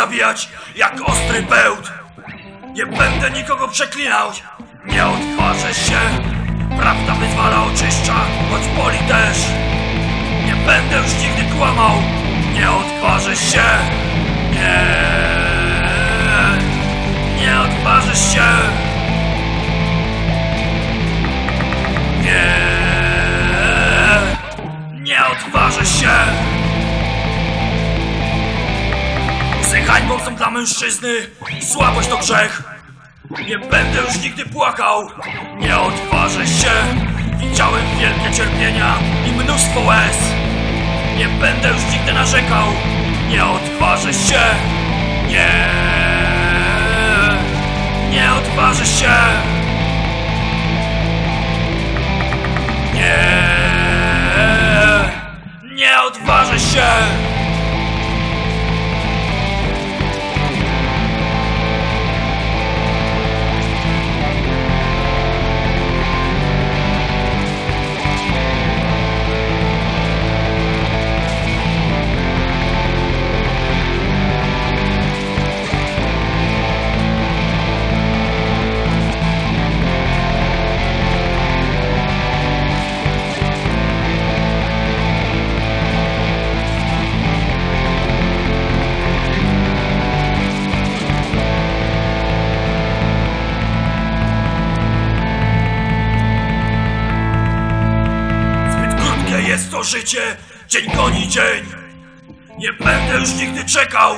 zabijać jak ostry bełt. Nie będę nikogo przeklinał. Nie odważę się. Prawda wyzwala oczyszcza, choć boli też. Nie będę już nigdy kłamał. Nie odważę się. Nie. Nie odważę się. Nie. Nie odważę są dla mężczyzny. Słabość to grzech. Nie będę już nigdy płakał. Nie odważę się. Widziałem wielkie cierpienia I mnóstwo łez. Nie będę już nigdy narzekał. Nie odważę się. Nie. Nie odważę się. Nie. Nie odważę się jest to życie, dzień goni dzień. Nie będę już nigdy czekał,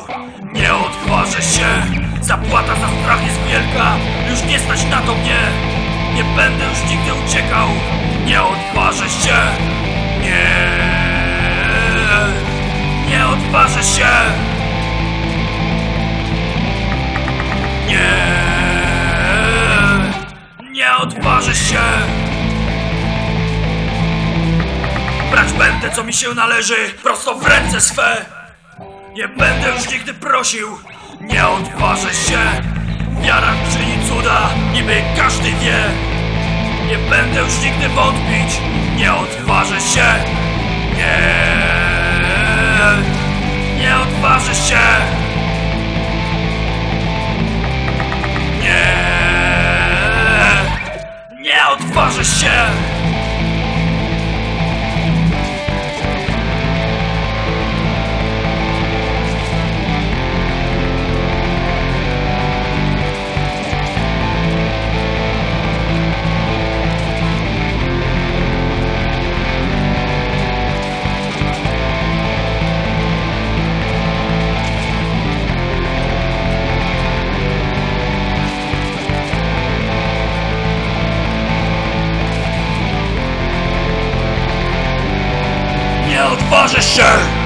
nie odważę się. Zapłata za strach jest wielka, już nie stać na to mnie. Nie będę już nigdy uciekał, nie odważę się. Nie, nie odważę się. Nie, nie odważę się. Brać będę co mi się należy Prosto w ręce swe. Nie będę już nigdy prosił Nie odważę się. Wiara czyni cuda Niby każdy wie. Nie będę już nigdy wątpić Nie odważę się. Nie Nie odważę się. Nie Nie odważę się Nie odważę się!